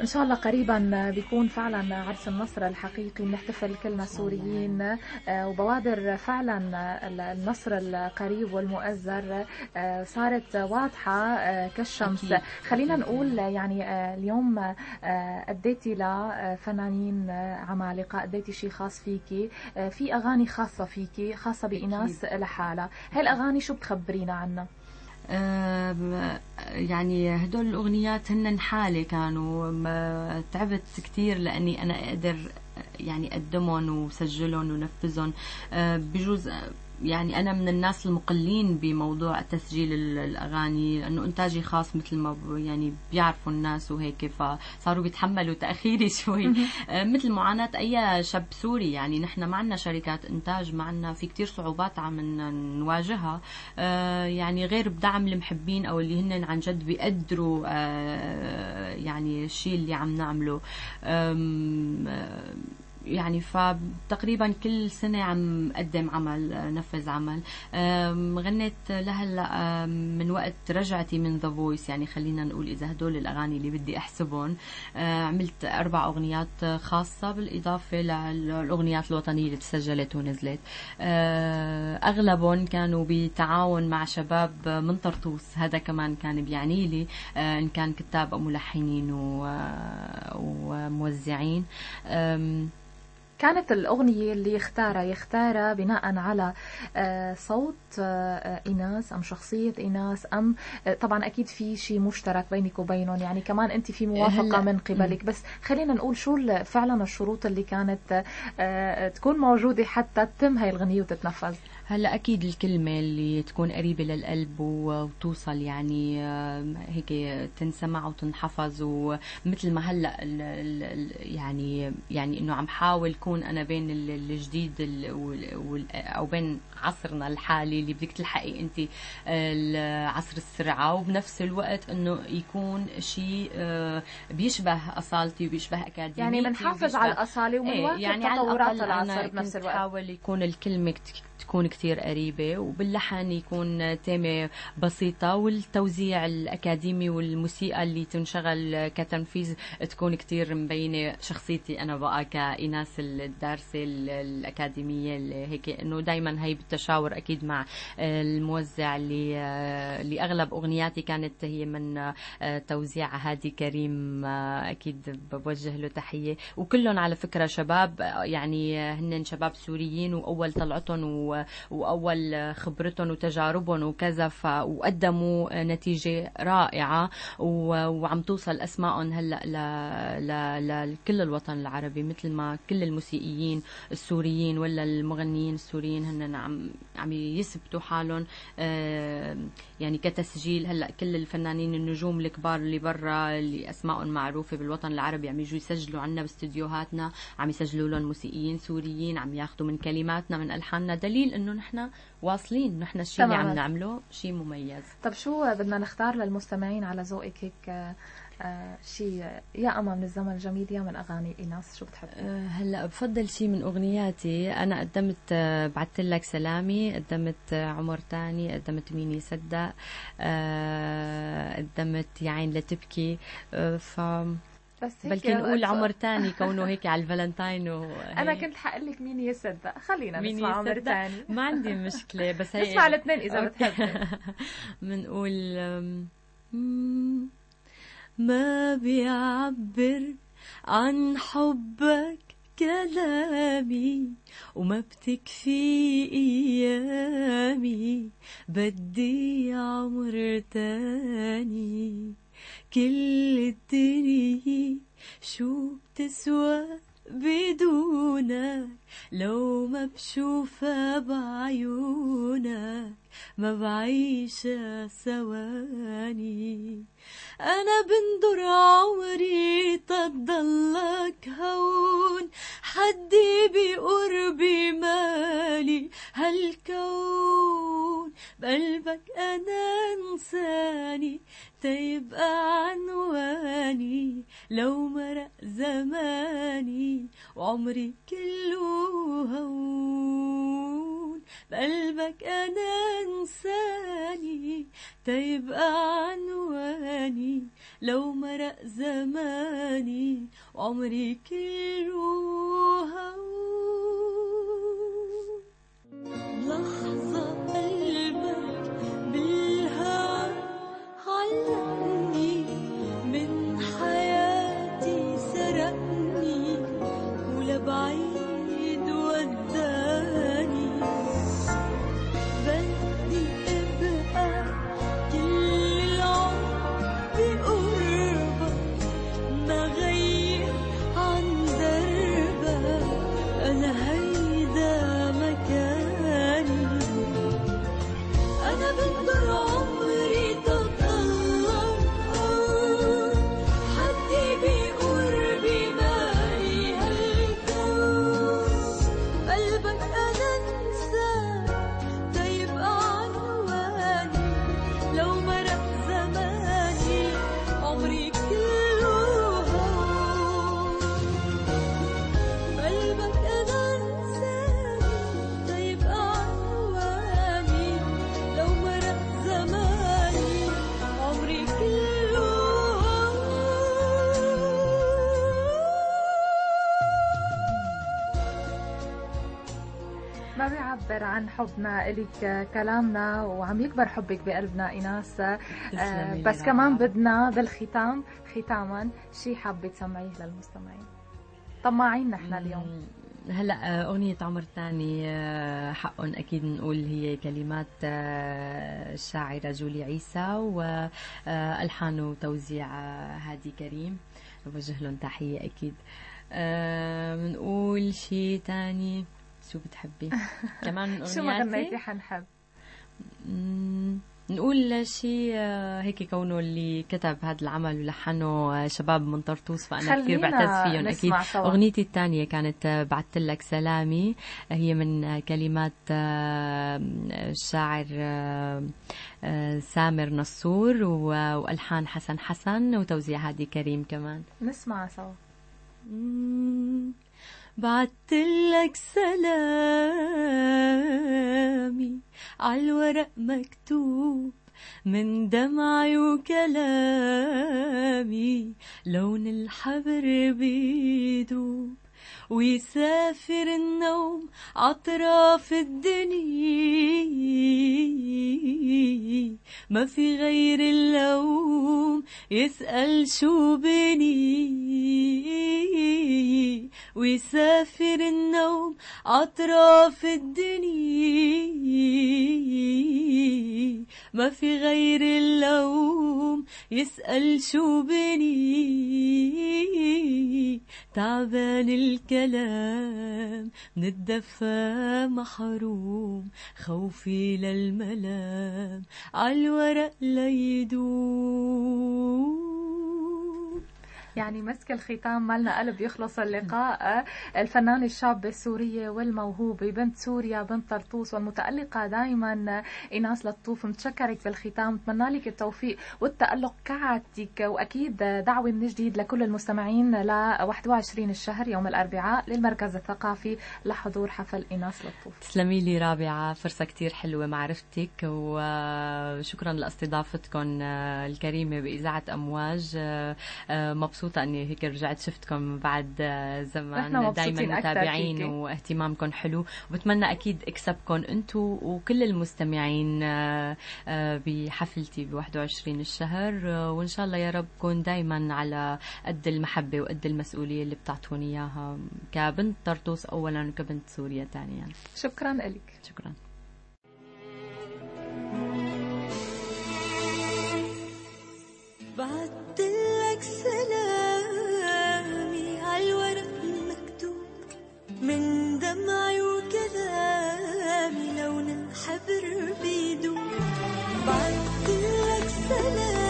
إن شاء الله قريبا بيكون فعلا عرس النصر الحقيقي بنحتفل كلنا سوريين آه، وبوادر فعلا النصر القريب والمؤزر آه، صارت واضحة آه، كالشمس أكيد. خلينا نقول يعني اليوم أديتي لفنانين عمالقة أديتي شيء خاص فيكي في أغاني خاصة فيكي خاصة بإناس لحالها هاي الأغاني شو بتخبرينا عنها؟ يعني هدول الأغنيات هن حالة كانوا تعبت كتير لأني أنا أقدر يعني أقدمهم وسجلهم ونفذهم. بجوز يعني أنا من الناس المقلين بموضوع تسجيل ال- الأغاني لأنه إنتاجي خاص مثل ما يعني بيعرفوا الناس وهيك فصاروا بيتحملوا تأخيري [LAUGHS] شوي. آه، مثل معاناة أي شاب سوري يعني نحن ما عنا شركات إنتاج ما عنا في كتير صعوبات عم نواجهها. آه، يعني غير بدعم المحبين أو اللي هن عن جد بيقدروا آه، يعني الشيء اللي عم نعمله. يعني فتقريبا كل سنة عم أقدم عمل نفذ عمل. غنيت لهلأ من وقت رجعتي من The Voice يعني خلينا نقول إذا هدول الأغاني اللي بدي أحسبهم. آه، عملت أربع أغنيات خاصة بالإضافة للأغنيات الوطنية اللي تسجلت ونزلت. آه، أغلبهم كانوا بتعاون مع شباب من طرطوس. هذا كمان كان بيعني لي آه، إن كان كتاب أو ملحنين وموزعين. كانت الأغنية اللي يختارها يختارها بناء على آه، صوت آه، إيناس أم شخصية إيناس أم آه، طبعا أكيد في شيء مشترك بينك وبينهم يعني كمان أنت في موافقة من قبلك. بس خلينا نقول شو فعلا الشروط اللي كانت آه، تكون موجودة حتى تتم هاي الغنية وتتنفذ. هلا أكيد الكلمة اللي تكون قريبة للقلب وتوصل يعني هيك تنسمع وتنحفظ ومثل ما هلا يعني يعني إنه عم حاول كون أنا بين ال- الجديد أو بين عصرنا الحالي اللي بدك تلحقي انت ال- عصر السرعة. وبنفس الوقت إنه يكون شيء آه، بيشبه أصالتي وبيشبه أكاديميتي يعني بنحافظ على الأصالة إيه، ومنواكب يعني تطورات العصر بنفس الوقت. حاول يكون الكلمة كت- تكون كتير قريبة وباللحن يكون تيمة بسيطة والتوزيع الأكاديمي والموسيقى اللي تنشغل كتنفيذ تكون كتير مبينة شخصيتي أنا بقى كإيناس الدارسة ال- الأكاديمية اللي هيك إنه دايما هي بالتشاور أكيد مع الموزع اللي اللي أغلب أغنياتي كانت هي من توزيع هادي كريم أكيد بوجه له تحية وكلهم على فكرة شباب يعني هن شباب سوريين وأول طلعتهم و- وأول خبرتهم وتجاربهم وكذا. وقدموا نتيجة رائعة و... وعم توصل ل... ل... لكل الوطن العربي مثل ما كل الموسيقيين السوريين ولا المغنيين السوريين هن عم عم يثبتوا حالهم آه، يعني كتسجيل. هلأ كل الفنانين النجوم الكبار اللي برا اللي أسمائهم معروفة بالوطن العربي عم يجوا يسجلوا عنا باستديوهاتنا عم يسجلوا لهم موسيقيين سوريين عم ياخذوا من كلماتنا من ألحاننا. دليل إنه نحن واصلين نحن الشيء اللي. عم نعمله شيء مميز. طب شو بدنا نختار للمستمعين على ذوقك؟ هيك آه، آه، شيء يا أما من الزمن الجميل يا من أغاني إيناس شو بتحب؟ أه، هلا بفضل شيء من أغنياتي. أنا قدمت أه، بعثت لك سلامي قدمت عمر تاني قدمت مين يصدق قدمت يا عين لا تبكي أه، ف بس هيك بلكي نقول عمر تاني [LAUGHS] كونه هيك على الفالنتاين أنا كنت حقول لك مين يصدق خلينا مين نسمع عمر؟ تاني. [LAUGHS] ما عندي مشكلة بس هي نسمع الاثنين okay. بتحبي. [LAUGHS] مم، ما بيعبر عن حبك كلامي وما بتكفي أيامي. بدي عمر تاني. كل الدنيا شو بتسوى بدونك؟ لو ما بشوفها بعيونك ما بعيشها ثواني. أنا بندر عمري تضلك هون حدي بقربي مالي هالكون. بقلبك أنا إنساني تيبقى عنواني لو مرق زماني وعمري كله هون. بقلبك أنا إنساني تيبقى عنواني لو مرق زماني وعمري كله هون. لحظة قلبك ما بيعبر عن حبنا إلك كلامنا وعم يكبر حبك بقلبنا إيناس. آه، بس كمان. بدنا بالختام ختاما شي حابة تسمعيه للمستمعين؟ طماعين نحن اليوم. هلأ أغنية عمر الثاني حقهم أكيد نقول هي كلمات آه، الشاعرة جولي عيسى وألحان وتوزيع آه، هادي كريم. بوجه لهم تحية أكيد. آه، بنقول شيء تاني؟ شو بتحبي [LAUGHS] كمان شو ما؟ غنيتي حنحب؟ نقول شيء آه، هيك كونه اللي كتب هذا العمل ولحنه آه، شباب من طرطوس فأنا كثير بعتز فيهم أكيد. سوا. أغنيتي الثانية كانت آه، بعثت لك سلامي. هي من كلمات الشاعر سامر نصور وألحان حسن حسن وتوزيع هادي كريم كمان. نسمع سوا. بعتلك سلامي عالورق مكتوب من دمعي وكلامي لون الحبر بيدوب. ويسافر النوم عطراف الدنيا. ما في غير اللوم يسأل شو بني. ويسافر النوم عطراف الدنيا. ما في غير اللوم يسأل شو بني. تعبان الكلام من الدفا محروم خوفي للملام. عالورق ليدوب يعني مسك الختام مالنا قلب يخلص اللقاء. الفنانة الشابة السورية والموهوبة بنت سوريا بنت طرطوس والمتألقة دائما إيناس لطوف متشكرك بالختام. بتمنى لك التوفيق والتألق كعادتك. وأكيد دعوة من جديد لكل المستمعين ل 21 الشهر يوم الأربعاء للمركز الثقافي لحضور حفل إيناس لطوف. تسلمي لي رابعة فرصة كتير حلوة معرفتك. وشكرا لأستضافتكم الكريمة بإذاعة أمواج. مبسوطة أني هيك رجعت شفتكم بعد نحن زمان دايما متابعين. واهتمامكم حلو. وبتمنى أكيد أكسبكم أنتم وكل المستمعين آه، آه، بحفلتي ب 21 الشهر. آه، وإن شاء الله يا رب كون دايما على قد المحبة وقد المسؤولية اللي بتعطوني إياها كبنت طرطوس أولا وكبنت سوريا ثانيا. شكرا لك. شكرا. بعتلك سلامي من دمعي وكلامي لون الحبر بيدوب بعتلك سلامي